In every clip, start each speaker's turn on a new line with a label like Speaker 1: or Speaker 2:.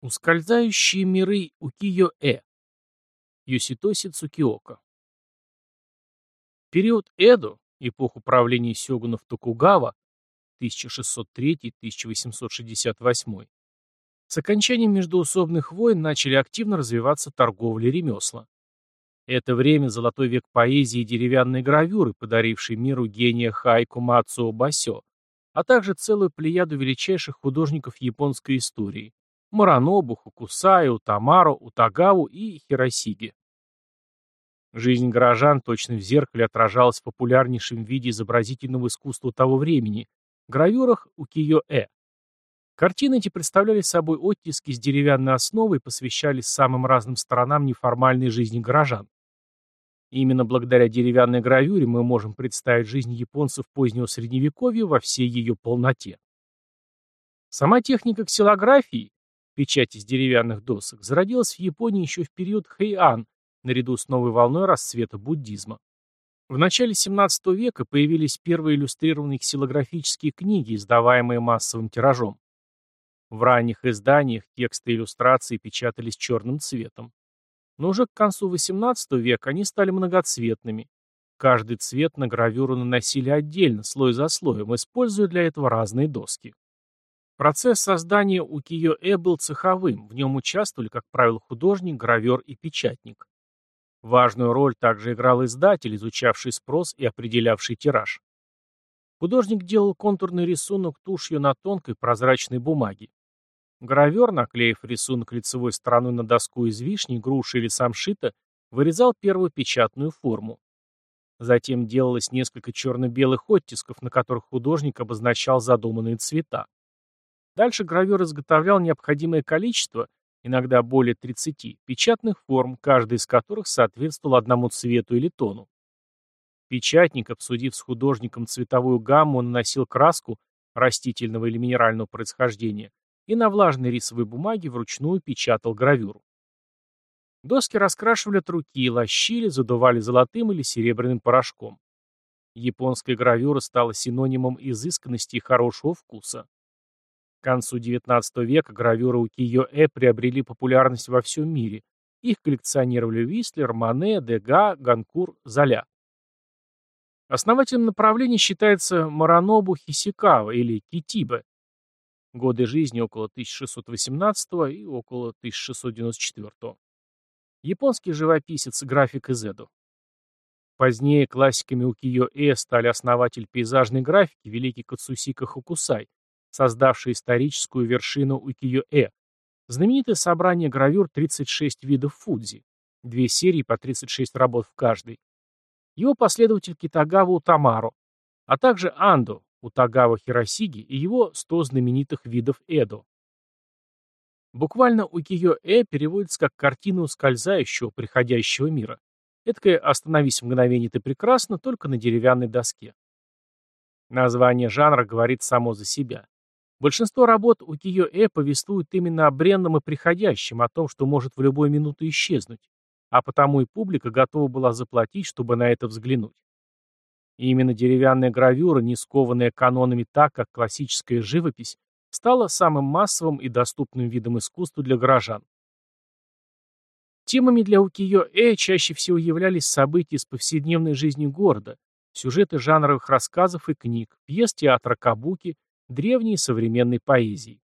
Speaker 1: Ускользающие миры Укиё-э. Юситоси Цукиока. Период Эдо, эпоху правления сёгунов Токугава, 1603-1868, с окончанием междоусобных войн начали активно развиваться торговля и ремесла. Это время – золотой век поэзии и деревянной гравюры, подаривший миру гения Хайку Мацуо Басё, а также целую плеяду величайших художников японской истории Маранобу, Хокусаю, Тамару, Утагаву и Хиросиге. Жизнь горожан точно в зеркале отражалась в популярнейшем виде изобразительного искусства того времени – гравюрах укиё-э. Картины эти представляли собой оттиски с деревянной основой и посвящались самым разным сторонам неформальной жизни горожан. именно благодаря деревянной гравюре мы можем представить жизнь японцев позднего средневековья во всей ее полноте. Сама техника ксилографии, печать из деревянных досок, зародилась в Японии еще в период Хэйан, наряду с новой волной расцвета буддизма. В начале XVII века появились первые иллюстрированные ксилографические книги, издаваемые массовым тиражом. В ранних изданиях тексты и иллюстрации печатались черным цветом. Но уже к концу XVIII века они стали многоцветными. Каждый цвет на гравюру наносили отдельно, слой за слоем, используя для этого разные доски. Процесс создания укиё-э был цеховым, в нем участвовали, как правило, художник, гравер и печатник. Важную роль также играл издатель, изучавший спрос и определявший тираж. Художник делал контурный рисунок тушью на тонкой прозрачной бумаге. Гравер, наклеив рисунок лицевой стороной на доску из вишни, груши или самшита, вырезал первую печатную форму. Затем делалось несколько черно-белых оттисков, на которых художник обозначал задуманные цвета. Дальше гравер изготовлял необходимое количество, иногда более 30, печатных форм, каждая из которых соответствовала одному цвету или тону. Печатник, обсудив с художником цветовую гамму, наносил краску растительного или минерального происхождения и на влажной рисовой бумаге вручную печатал гравюру. Доски раскрашивали от руки, лощили, задували золотым или серебряным порошком. Японская гравюра стала синонимом изысканности и хорошего вкуса. К концу XIX века гравюры укиё-э приобрели популярность во всем мире. Их коллекционировали Вислер, Мане, Дега, Ганкур, Золя. Основателем направления считается Маранобу Хисикава или Китибе. Годы жизни около 1618 и около 1694. Японский живописец, график из Эду. Позднее классиками укиё-э стали основатель пейзажной графики великий Кацусика Хокусай, создавший историческую вершину Укиё-э, знаменитое собрание гравюр 36 видов фудзи, две серии по 36 работ в каждой, его последователь Китагава Утамаро, а также Андо, Утагава Хиросиги и его 100 знаменитых видов Эдо. Буквально Укиё-э переводится как «картина ускользающего, приходящего мира». Эдакое «остановись мгновение, ты прекрасно» только на деревянной доске. Название жанра говорит само за себя. Большинство работ у Киё-э повествуют именно о бренном и приходящем, о том, что может в любую минуту исчезнуть, а потому и публика готова была заплатить, чтобы на это взглянуть. И именно деревянная гравюра, не скованная канонами так, как классическая живопись, стала самым массовым и доступным видом искусства для горожан. Темами для укиё-э чаще всего являлись события из повседневной жизни города, сюжеты жанровых рассказов и книг, пьес театра кабуки, древней и современной поэзии.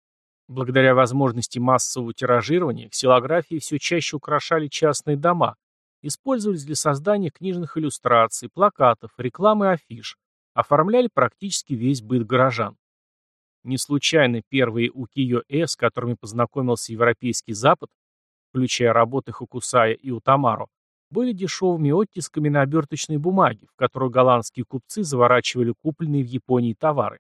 Speaker 1: Благодаря возможности массового тиражирования, ксилографии все чаще украшали частные дома, использовались для создания книжных иллюстраций, плакатов, рекламы афиш, оформляли практически весь быт горожан. Не случайно первые укиё-э, с которыми познакомился Европейский Запад, включая работы Хокусая и Утамаро, были дешевыми оттисками на оберточной бумаге, в которую голландские купцы заворачивали купленные в Японии товары.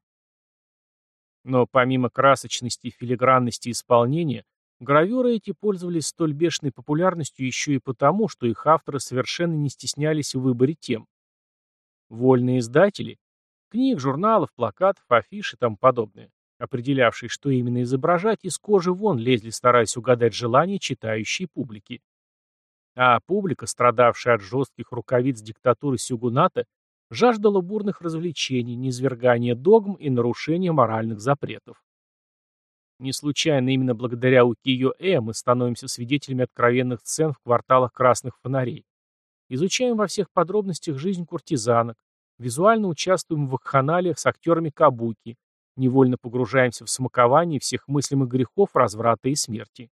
Speaker 1: Но помимо красочности и филигранности исполнения, гравюры эти пользовались столь бешеной популярностью еще и потому, что их авторы совершенно не стеснялись в выборе тем. Вольные издатели, книг, журналов, плакатов, афиш и тому подобное, определявшие, что именно изображать, из кожи вон лезли, стараясь угадать желания читающей публики. А публика, страдавшая от жестких рукавиц диктатуры Сюгуната, жаждала бурных развлечений, низвергания догм и нарушения моральных запретов. Не случайно именно благодаря Укиё-э мы становимся свидетелями откровенных сцен в кварталах красных фонарей. Изучаем во всех подробностях жизнь куртизанок, визуально участвуем в вакханалиях с актерами кабуки, невольно погружаемся в смакование всех мыслимых грехов, разврата и смерти.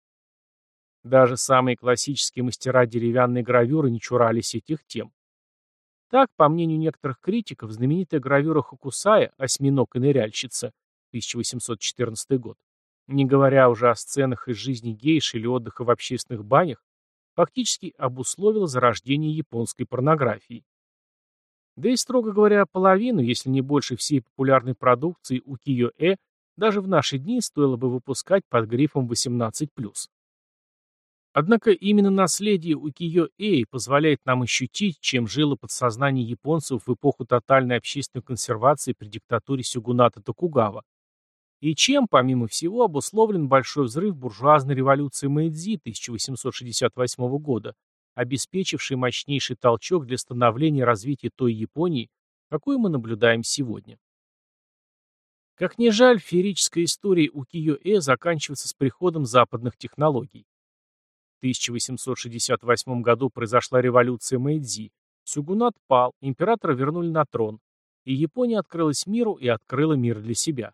Speaker 1: Даже самые классические мастера деревянной гравюры не чурались этих тем. Так, по мнению некоторых критиков, знаменитая гравюра Хокусая «Осьминог и ныряльщица» 1814 год, не говоря уже о сценах из жизни гейш или отдыха в общественных банях, фактически обусловила зарождение японской порнографии. Да и, строго говоря, половину, если не больше всей популярной продукции укиё-э даже в наши дни стоило бы выпускать под грифом 18+. Однако именно наследие укиё-э позволяет нам ощутить, чем жило подсознание японцев в эпоху тотальной общественной консервации при диктатуре Сюгуната Токугава, и чем, помимо всего, обусловлен большой взрыв буржуазной революции Мэйдзи 1868 года, обеспечивший мощнейший толчок для становления и развития той Японии, какую мы наблюдаем сегодня. Как ни жаль, феерическая история Укиё-э заканчивается с приходом западных технологий. В 1868 году произошла революция Мэйдзи, Сюгунат пал, императора вернули на трон, и Япония открылась миру и открыла мир для себя.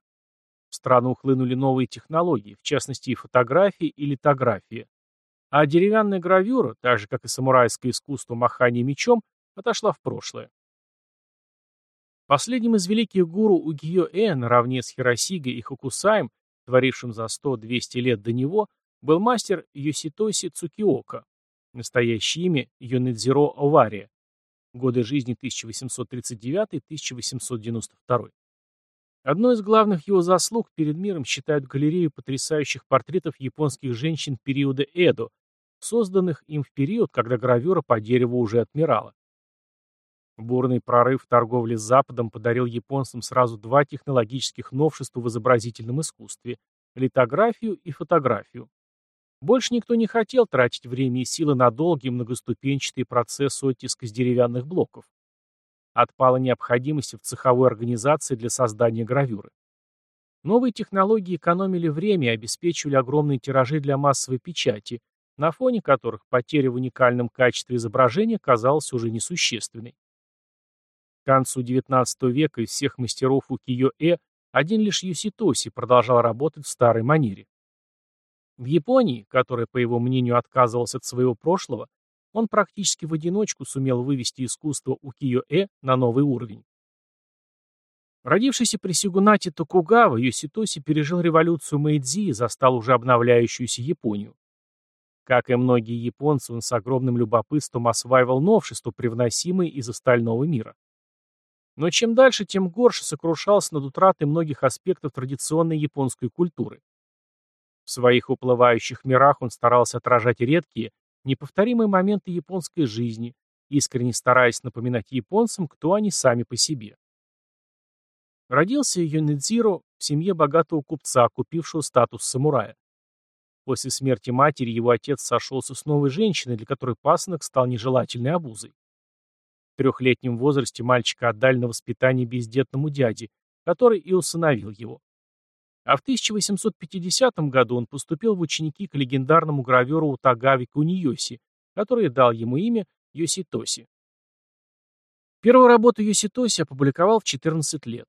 Speaker 1: В страну ухлынули новые технологии, в частности и фотографии и литография. А деревянная гравюра, так же как и самурайское искусство махания мечом, отошла в прошлое. Последним из великих гуру Угиё-э, наравне с Хиросигой и Хокусаем, творившим за 100-200 лет до него, был мастер Йоситоси Цукиока, настоящее имя Йонэдзиро Овария, годы жизни 1839-1892. Одной из главных его заслуг перед миром считают галерею потрясающих портретов японских женщин периода Эдо, созданных им в период, когда гравюра по дереву уже отмирала. Бурный прорыв в торговле с Западом подарил японцам сразу два технологических новшества в изобразительном искусстве – литографию и фотографию. Больше никто не хотел тратить время и силы на долгий многоступенчатый процесс оттиска с деревянных блоков. Отпала необходимость в цеховой организации для создания гравюры. Новые технологии экономили время и обеспечивали огромные тиражи для массовой печати, на фоне которых потеря в уникальном качестве изображения казалась уже несущественной. К концу XIX века из всех мастеров укиё-э один лишь Юситоси продолжал работать в старой манере. В Японии, которая, по его мнению, отказывалась от своего прошлого, он практически в одиночку сумел вывести искусство укиё-э на новый уровень. Родившийся при Сигунате Токугава, Йоситоси пережил революцию Мэйдзи и застал уже обновляющуюся Японию. Как и многие японцы, он с огромным любопытством осваивал новшества, привносимые из остального мира. Но чем дальше, тем горше сокрушался над утратой многих аспектов традиционной японской культуры. В своих уплывающих мирах он старался отражать редкие, неповторимые моменты японской жизни, искренне стараясь напоминать японцам, кто они сами по себе. Родился Йонэдзиро в семье богатого купца, купившего статус самурая. После смерти матери его отец сошелся с новой женщиной, для которой пасынок стал нежелательной обузой. В трехлетнем возрасте мальчика отдали на воспитание бездетному дяде, который и усыновил его. А в 1850 году он поступил в ученики к легендарному граверу Утагави Куниоси, который дал ему имя Йоситоси. Первую работу Йоситоси опубликовал в 14 лет.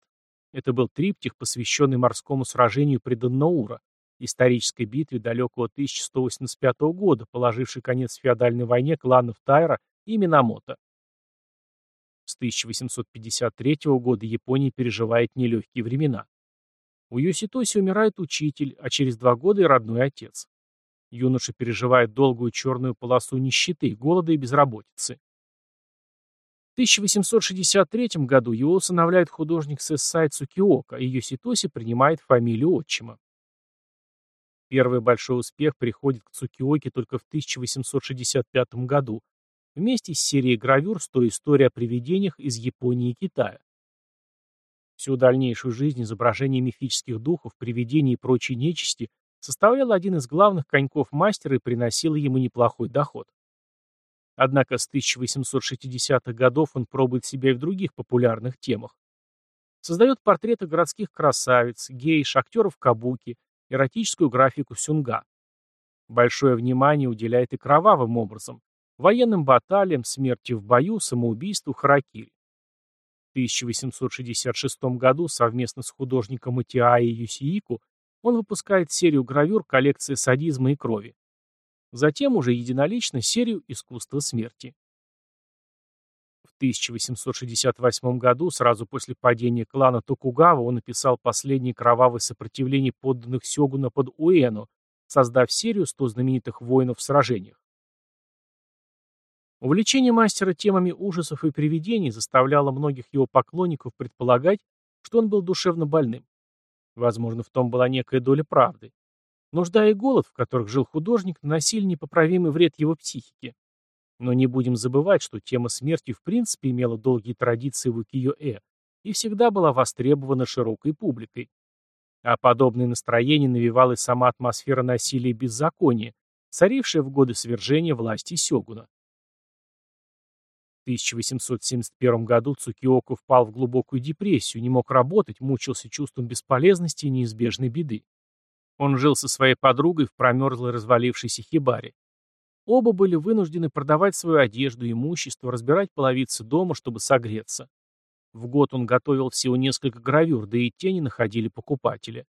Speaker 1: Это был триптих, посвященный морскому сражению при Даннаура, исторической битве далекого 1185 года, положившей конец феодальной войне кланов Тайра и Минамото. С 1853 года Япония переживает нелегкие времена. У Йоситоси умирает учитель, а через два года и родной отец. Юноша переживает долгую черную полосу нищеты, голода и безработицы. В 1863 году его усыновляет художник Сэссай Цукиока, и Йоситоси принимает фамилию отчима. Первый большой успех приходит к Цукиоке только в 1865 году, вместе с серией гравюр «100 историй о привидениях из Японии и Китая». Всю дальнейшую жизнь изображение мифических духов, привидений и прочей нечисти составляло один из главных коньков мастера и приносило ему неплохой доход. Однако с 1860-х годов он пробует себя и в других популярных темах. Создает портреты городских красавиц, гейш, актеров кабуки, эротическую графику сюнга. Большое внимание уделяет и кровавым образом, военным баталиям, смерти в бою, самоубийству, харакири. В 1866 году совместно с художником Итиаи Юсиику он выпускает серию гравюр коллекции садизма и крови. Затем уже единолично серию искусства смерти. В 1868 году, сразу после падения клана Токугава, он написал последнее кровавое сопротивление подданных Сёгуна под Уэно, создав серию 100 знаменитых воинов в сражениях. Увлечение мастера темами ужасов и привидений заставляло многих его поклонников предполагать, что он был душевно больным. Возможно, в том была некая доля правды. Нужда и голод, в которых жил художник, наносили непоправимый вред его психике. Но не будем забывать, что тема смерти в принципе имела долгие традиции в укиё-э и всегда была востребована широкой публикой. А подобное настроение навевала сама атмосфера насилия и беззакония, царившая в годы свержения власти Сёгуна. В 1871 году Цукиоку впал в глубокую депрессию, не мог работать, мучился чувством бесполезности и неизбежной беды. Он жил со своей подругой в промерзлой развалившейся хибаре. Оба были вынуждены продавать свою одежду имущество, разбирать половицы дома, чтобы согреться. В год он готовил всего несколько гравюр, да и те не находили покупателя.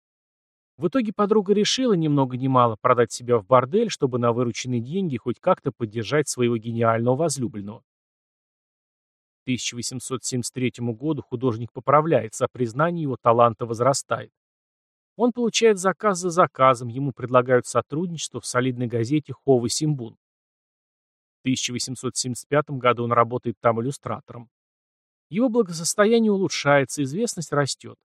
Speaker 1: В итоге подруга решила ни много ни продать себя в бордель, чтобы на вырученные деньги хоть как-то поддержать своего гениального возлюбленного. К 1873 году художник поправляется, а признание его таланта возрастает. Он получает заказ за заказом, ему предлагают сотрудничество в солидной газете «Ховы Симбун». В 1875 году он работает там иллюстратором. Его благосостояние улучшается, известность растет.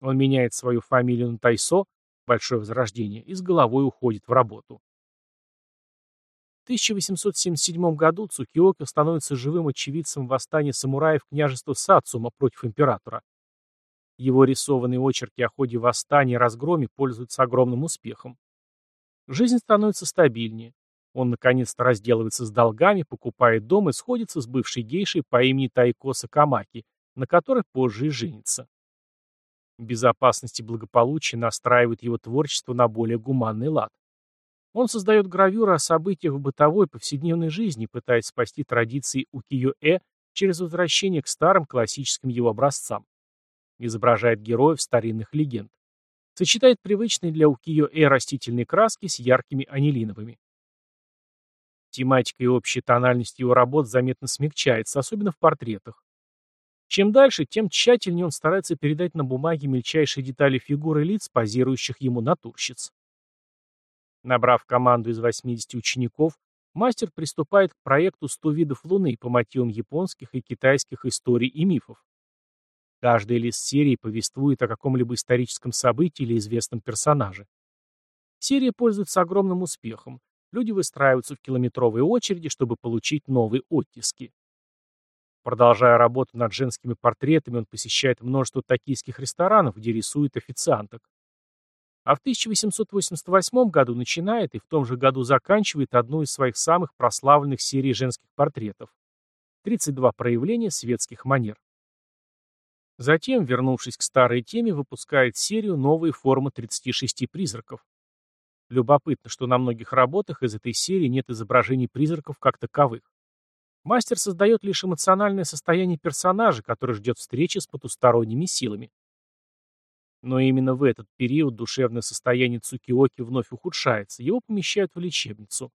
Speaker 1: Он меняет свою фамилию на Тайсо, большое возрождение, и с головой уходит в работу. В 1877 году Цукиоки становится живым очевидцем восстания самураев княжества Сацума против императора. Его рисованные очерки о ходе восстания и разгроме пользуются огромным успехом. Жизнь становится стабильнее. Он наконец-то разделывается с долгами, покупает дом и сходится с бывшей гейшей по имени Тайкоса Камаки, на которой позже и женится. Безопасность и благополучие настраивают его творчество на более гуманный лад. Он создает гравюры о событиях в бытовой повседневной жизни, пытаясь спасти традиции укиё-э через возвращение к старым классическим его образцам. Изображает героев старинных легенд. Сочетает привычные для укиё-э растительные краски с яркими анилиновыми. Тематика и общая тональность его работ заметно смягчается, особенно в портретах. Чем дальше, тем тщательнее он старается передать на бумаге мельчайшие детали фигуры лиц, позирующих ему натурщиц. Набрав команду из 80 учеников, мастер приступает к проекту «100 видов Луны» по мотивам японских и китайских историй и мифов. Каждый лист серии повествует о каком-либо историческом событии или известном персонаже. Серия пользуется огромным успехом. Люди выстраиваются в километровые очереди, чтобы получить новые оттиски. Продолжая работу над женскими портретами, он посещает множество токийских ресторанов, где рисует официанток. А в 1888 году начинает и в том же году заканчивает одну из своих самых прославленных серий женских портретов. 32 проявления светских манер. Затем, вернувшись к старой теме, выпускает серию «Новые формы 36 призраков». Любопытно, что на многих работах из этой серии нет изображений призраков как таковых. Мастер создает лишь эмоциональное состояние персонажа, который ждет встречи с потусторонними силами. Но именно в этот период душевное состояние Цукиоки вновь ухудшается, его помещают в лечебницу.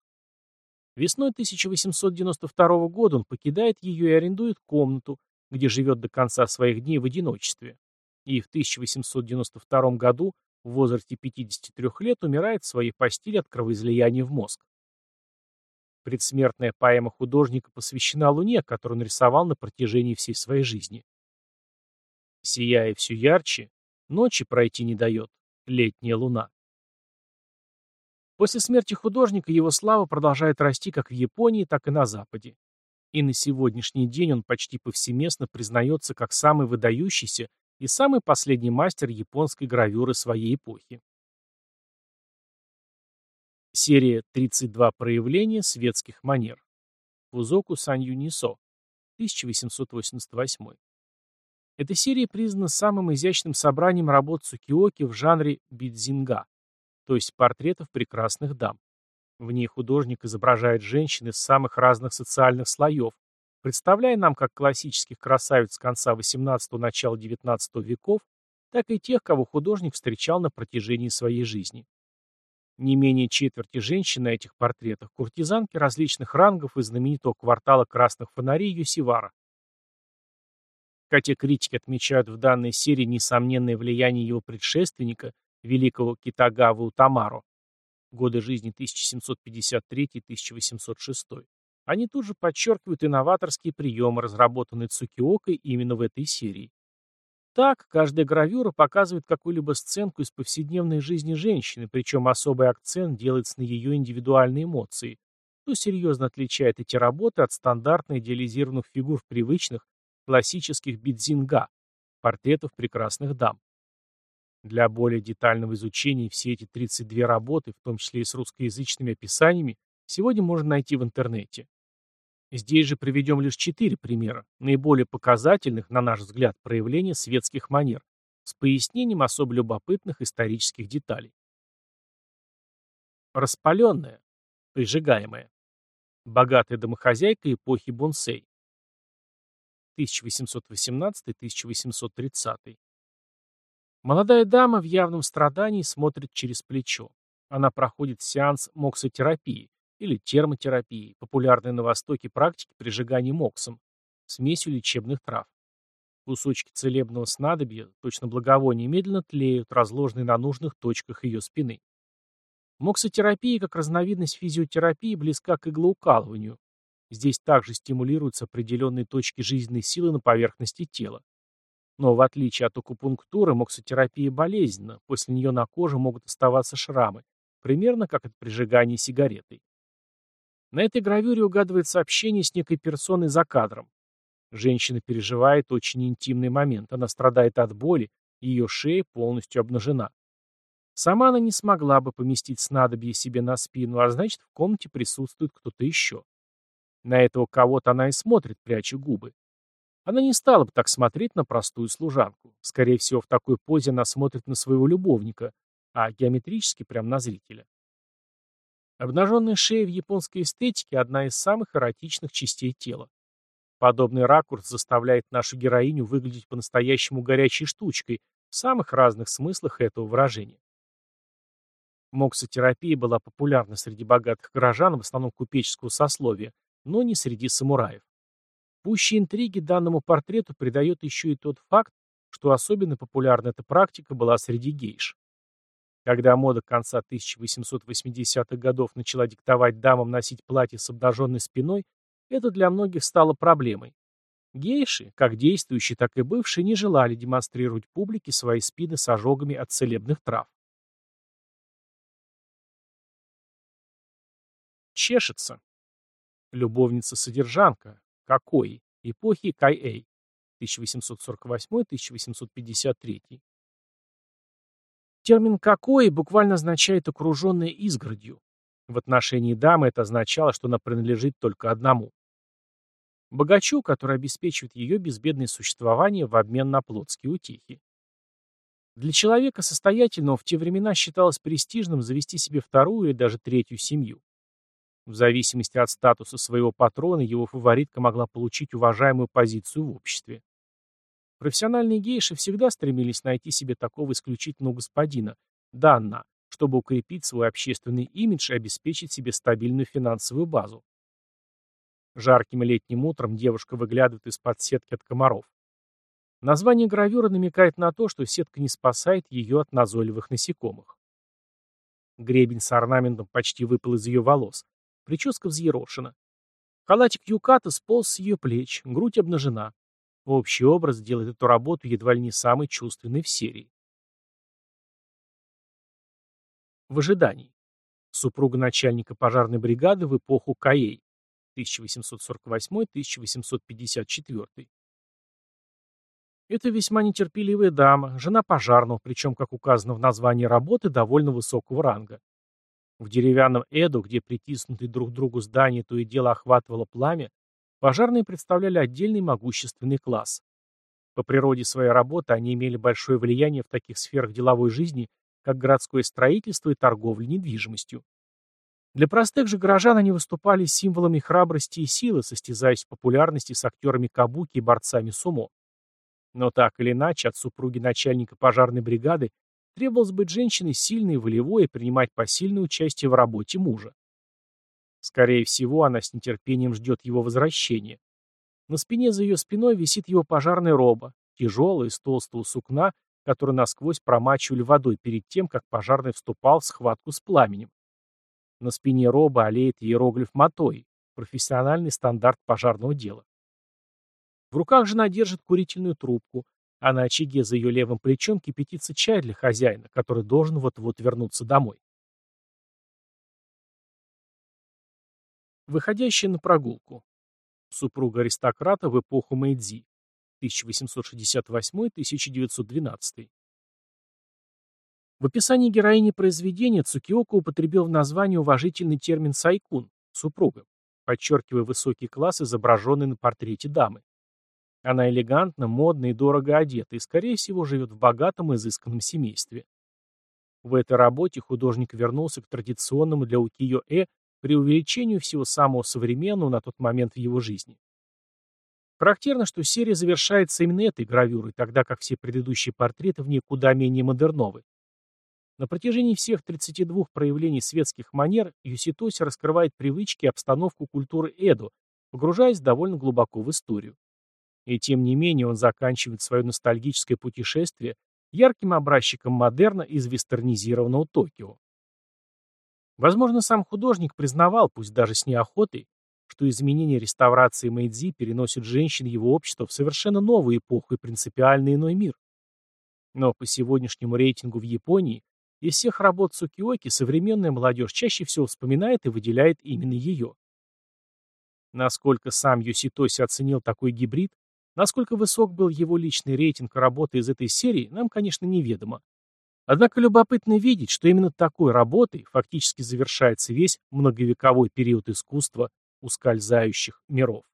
Speaker 1: Весной 1892 года он покидает ее и арендует комнату, где живет до конца своих дней в одиночестве. И в 1892 году в возрасте 53 лет умирает в своей постели от кровоизлияния в мозг. Предсмертная поэма художника посвящена Луне, которую он рисовал на протяжении всей своей жизни. Сияя все ярче, ночи пройти не дает летняя луна. После смерти художника его слава продолжает расти как в Японии, так и на Западе. И на сегодняшний день он почти повсеместно признается как самый выдающийся и самый последний мастер японской гравюры своей эпохи. Серия «32 проявления светских манер». Фузоку Санью Нисо, 1888. Эта серия признана самым изящным собранием работ Цукиоки в жанре бидзинга. то есть портретов прекрасных дам. В ней художник изображает женщин из самых разных социальных слоев, представляя нам как классических красавиц конца XVIII – начала XIX веков, так и тех, кого художник встречал на протяжении своей жизни. Не менее четверти женщин на этих портретах – куртизанки различных рангов из знаменитого квартала красных фонарей Юсивара. Хотя критики отмечают в данной серии несомненное влияние его предшественника, великого Китагавы Утамаро, годы жизни 1753-1806, они тут же подчеркивают инноваторские приемы, разработанные Цукиокой именно в этой серии. Так, каждая гравюра показывает какую-либо сценку из повседневной жизни женщины, причем особый акцент делается на ее индивидуальные эмоции, что серьезно отличает эти работы от стандартно идеализированных фигур в привычных, классических бидзинга, портретов прекрасных дам. Для более детального изучения все эти 32 работы, в том числе и с русскоязычными описаниями, сегодня можно найти в интернете. Здесь же приведем лишь четыре примера, наиболее показательных, на наш взгляд, проявления светских манер, с пояснением особо любопытных исторических деталей. Распаленная, прижигаемая. Богатая домохозяйка эпохи Бонсей. 1818-1830. Молодая дама в явном страдании смотрит через плечо. Она проходит сеанс моксотерапии, или термотерапии, популярной на Востоке практики прижигания моксом, смесью лечебных трав. Кусочки целебного снадобья, точно благовония, медленно тлеют, разложенные на нужных точках ее спины. Моксотерапия, как разновидность физиотерапии, близка к иглоукалыванию. Здесь также стимулируются определенные точки жизненной силы на поверхности тела. Но в отличие от акупунктуры, моксотерапия болезненна, после нее на коже могут оставаться шрамы, примерно как от прижигания сигаретой. На этой гравюре угадывается общение с некой персоной за кадром. Женщина переживает очень интимный момент. Она страдает от боли, ее шея полностью обнажена. Сама она не смогла бы поместить снадобье себе на спину, а значит, в комнате присутствует кто-то еще. На этого кого-то она и смотрит, пряча губы. Она не стала бы так смотреть на простую служанку. Скорее всего, в такой позе она смотрит на своего любовника, а геометрически прямо на зрителя. Обнаженная шея в японской эстетике – одна из самых эротичных частей тела. Подобный ракурс заставляет нашу героиню выглядеть по-настоящему горячей штучкой в самых разных смыслах этого выражения. Моксотерапия была популярна среди богатых горожан, в основном купеческого сословия, но не среди самураев. Пущей интриги данному портрету придает еще и тот факт, что особенно популярна эта практика была среди гейш. Когда мода конца 1880-х годов начала диктовать дамам носить платье с обнаженной спиной, это для многих стало проблемой. Гейши, как действующие, так и бывшие, не желали демонстрировать публике свои спины с ожогами от целебных трав. Чешется. Любовница-содержанка. Какой? Эпохи Кай-Эй. 1848-1853. Термин «какой» буквально означает «окруженная изгородью». В отношении дамы это означало, что она принадлежит только одному. Богачу, который обеспечивает ее безбедное существование в обмен на плотские утехи. Для человека состоятельного в те времена считалось престижным завести себе вторую или даже третью семью. В зависимости от статуса своего патрона, его фаворитка могла получить уважаемую позицию в обществе. Профессиональные гейши всегда стремились найти себе такого исключительного господина, Данна, чтобы укрепить свой общественный имидж и обеспечить себе стабильную финансовую базу. Жарким летним утром девушка выглядывает из-под сетки от комаров. Название гравюры намекает на то, что сетка не спасает ее от назойливых насекомых. Гребень с орнаментом почти выпал из ее волос. Прическа взъерошена. Халатик юката сполз с ее плеч, грудь обнажена. Общий образ делает эту работу едва ли не самой чувственной в серии. В ожидании. Супруга начальника пожарной бригады в эпоху Каэй. 1848-1854. Это весьма нетерпеливая дама, жена пожарного, причем, как указано в названии работы, довольно высокого ранга. В деревянном Эду, где притиснутые друг к другу здания то и дело охватывало пламя, Пожарные представляли отдельный могущественный класс. По природе своей работы они имели большое влияние в таких сферах деловой жизни, как городское строительство и торговля недвижимостью. Для простых же горожан они выступали символами храбрости и силы, состязаясь в популярности с актерами кабуки и борцами сумо. Но так или иначе, от супруги начальника пожарной бригады требовалось быть женщиной сильной, волевой и принимать посильное участие в работе мужа. Скорее всего, она с нетерпением ждет его возвращения. На спине за ее спиной висит его пожарная роба, тяжелая, из толстого сукна, который насквозь промачивали водой перед тем, как пожарный вступал в схватку с пламенем. На спине роба олеет иероглиф Матой, профессиональный стандарт пожарного дела. В руках жена держит курительную трубку, а на очаге за ее левым плечом кипятится чай для хозяина, который должен вот-вот вернуться домой. Выходящая на прогулку. Супруга аристократа в эпоху Мэйдзи. 1868-1912. В описании героини произведения Цукиока употребил в названии уважительный термин «сайкун» — супруга, подчеркивая высокий класс, изображенный на портрете дамы. Она элегантна, модна и дорого одета, и, скорее всего, живет в богатом, изысканном семействе. В этой работе художник вернулся к традиционному для укиё-э преувеличению всего самого современного на тот момент в его жизни. Характерно, что серия завершается именно этой гравюрой, тогда как все предыдущие портреты в ней куда менее модерновы. На протяжении всех 32 проявлений светских манер Юситоси раскрывает привычки и обстановку культуры Эдо, погружаясь довольно глубоко в историю. И тем не менее он заканчивает свое ностальгическое путешествие ярким образчиком модерна из вестернизированного Токио. Возможно, сам художник признавал, пусть даже с неохотой, что изменение реставрации Мэйдзи переносит женщин его общества в совершенно новую эпоху и принципиально иной мир. Но по сегодняшнему рейтингу в Японии из всех работ Цукиоки современная молодежь чаще всего вспоминает и выделяет именно ее. Насколько сам Юситоси оценил такой гибрид, насколько высок был его личный рейтинг работы из этой серии, нам, конечно, неведомо. Однако любопытно видеть, что именно такой работой фактически завершается весь многовековой период искусства ускользающих миров.